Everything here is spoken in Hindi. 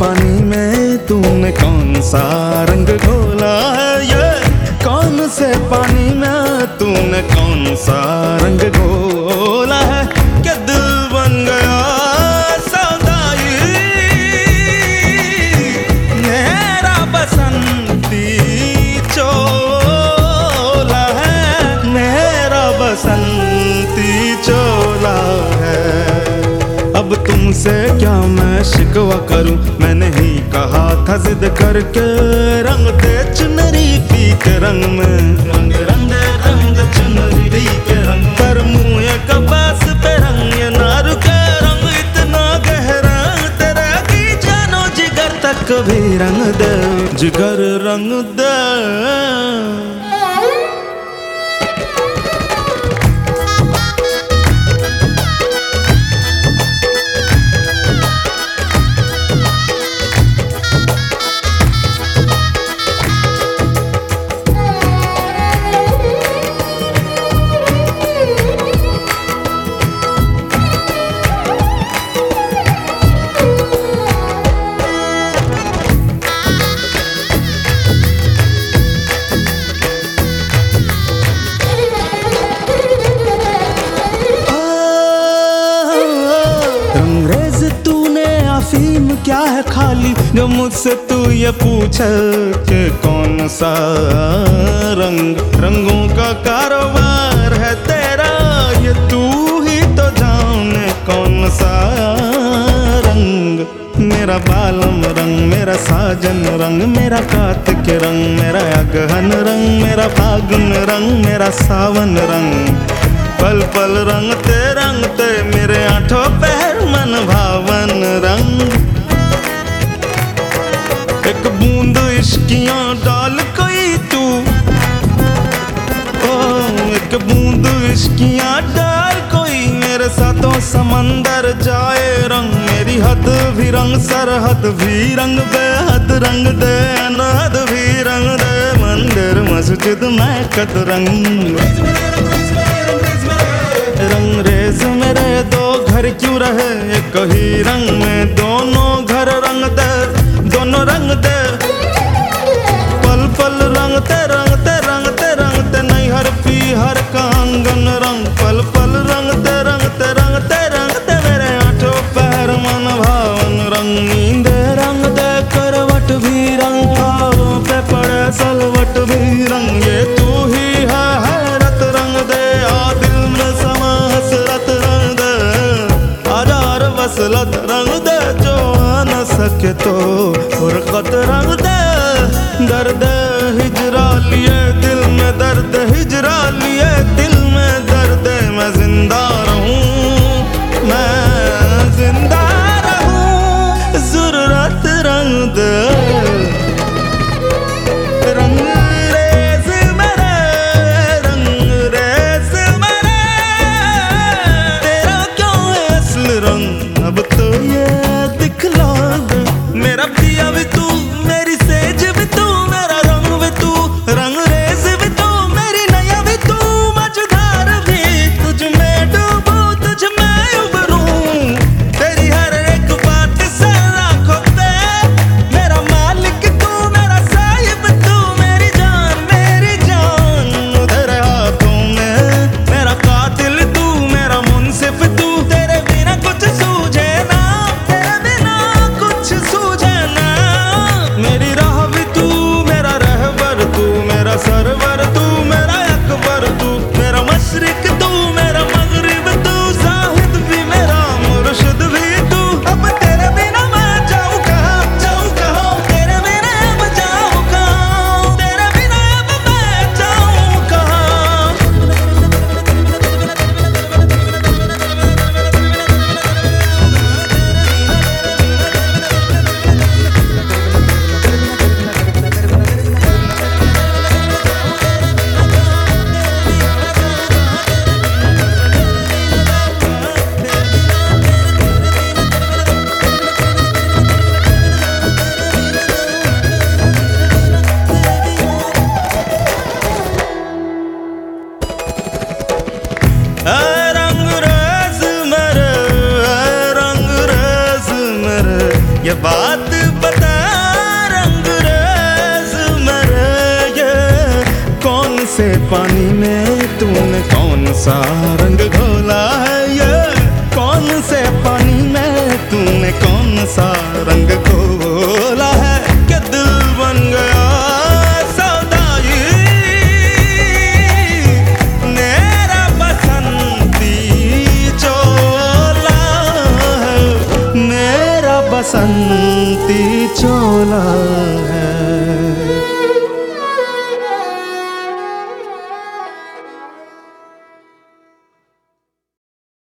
पानी में तूने कौन सा रंग घोला है? ये कौन से पानी में तूने कौन सा रंग घोला है? क्या दिल बन गया सौदाई? मेरा बसंती चोला है। मेरा बसंती चोला है। अब तुमसे क्या मैं शिकवा करूँ? कहा था जिद करके रंग दे चुनरी पी के रंग में। रंग रंग रंग चुनरी के रंग पर मुँह कपास पे रंग ये ना रुके रंग इतना गहरा तेरा की जानो जिगर तक भी रंग दे जिगर रंग दे। खाली। जो मुझसे तू ये पूछ कि कौन सा रंग, रंगों का कारोबार है तेरा, ये तू ही तो जाने कौन सा रंग। मेरा बालम रंग, मेरा साजन रंग, मेरा कार्तिक रंग, मेरा अगहन रंग, मेरा फागुन रंग, मेरा सावन रंग। पल पल रंग, ते रंग, ते मेरे आठों पैर मन भावन रंग। इश्कियाँ डाल कोई मेरे साथों समंदर जाए। रंग मेरी हद भी रंग सरहद भी रंग बेहद, रंग दे अनहद भी रंग दे मंदिर, मस्जिद मैं कद रंग। रंग रेज मेरे दो घर क्यों रहे? एक ही रंग में दोनों घर रंग दे, दोनों रंग दे। पल पल रंगते रंगते करवट भी रंग खाओ पे पड़े सलवट भी रंग। ये तू ही है हैरत रंग दे आ दिल में समा हसरत रंग दे। हज़ार वसलत रंग दे, जो आ न सके तो फुरकत रंग दे। रंग रंग बता रंग से पानी में तूने कौन सा रंग घोला है ये कौन से पानी में तूने कौन सा रंग घोला बसंती चोला है।